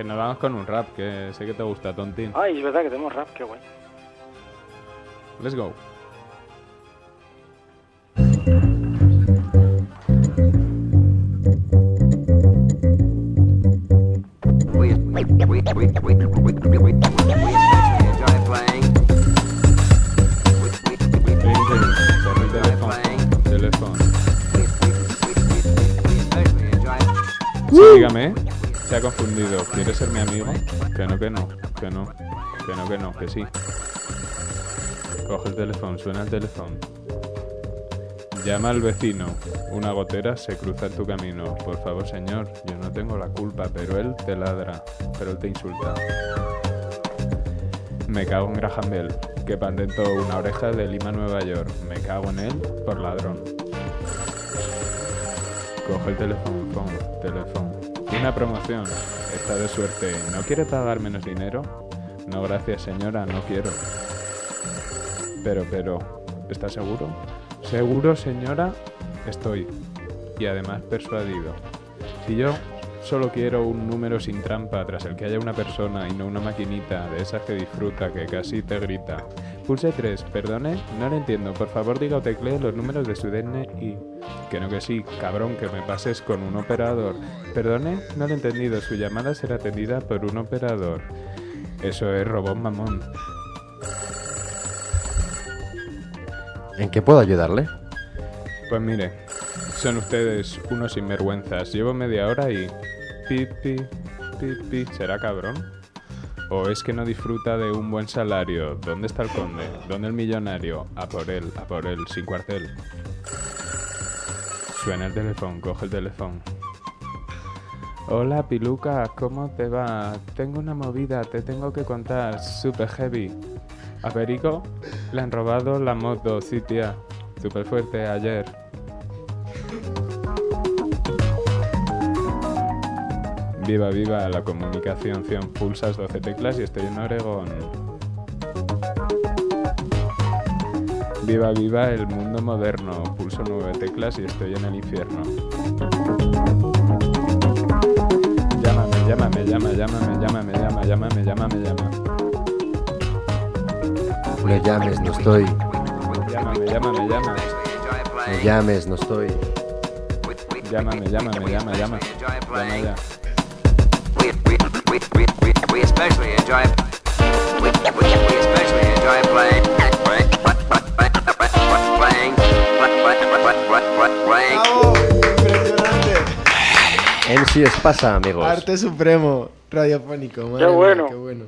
que nos vamos con un rap, que sé que te gusta, Tontín. Ay, es verdad que tenemos rap, qué guay. Let's go. Dígame. Se ha confundido. ¿Quieres ser mi amigo? Que no, que no. Que no. Que no, que no. Que sí. Coge el teléfono. Suena el teléfono. Llama al vecino. Una gotera se cruza en tu camino. Por favor, señor. Yo no tengo la culpa, pero él te ladra. Pero él te insulta. Me cago en Graham Bell, que pandentó una oreja de Lima, Nueva York. Me cago en él por ladrón. Coge el teléfono, teléfono. Una promoción. Está de suerte. ¿No quiere pagar menos dinero? No, gracias, señora, no quiero. Pero, pero, ¿está seguro? Seguro, señora, estoy. Y además persuadido. Si yo solo quiero un número sin trampa tras el que haya una persona y no una maquinita de esas que disfruta, que casi te grita. Pulse 3, perdone, no lo entiendo. Por favor, diga o teclee los números de su DNI. Que no que sí, cabrón, que me pases con un operador. Perdone, no lo he entendido. Su llamada será atendida por un operador. Eso es robot mamón. ¿En qué puedo ayudarle? Pues mire, son ustedes unos sinvergüenzas. Llevo media hora y... Pi, pi, pi, pi. ¿Será cabrón? ¿O es que no disfruta de un buen salario? ¿Dónde está el conde? ¿Dónde el millonario? A por él, a por él, sin cuartel. Suena el teléfono, coge el teléfono. Hola, Piluca, ¿cómo te va? Tengo una movida, te tengo que contar, super heavy. A Perico le han robado la moto, sí, tía. Super fuerte ayer. Viva, viva la comunicación, 100 pulsas 12 teclas y estoy en Oregón. Viva, viva el mundo moderno, pulso 9 teclas y estoy en el infierno. Llámame, llámame, llama, llámame, llámame, llama, llámame, llámame, llama. No llames, no estoy. Llámame, llámame, llama. No llames, no estoy. Llámame, llámame, llama, llama. Llama ya. MC es pasa, amigos. Arte supremo radiofónico. Madre mía, bueno. Qué bueno.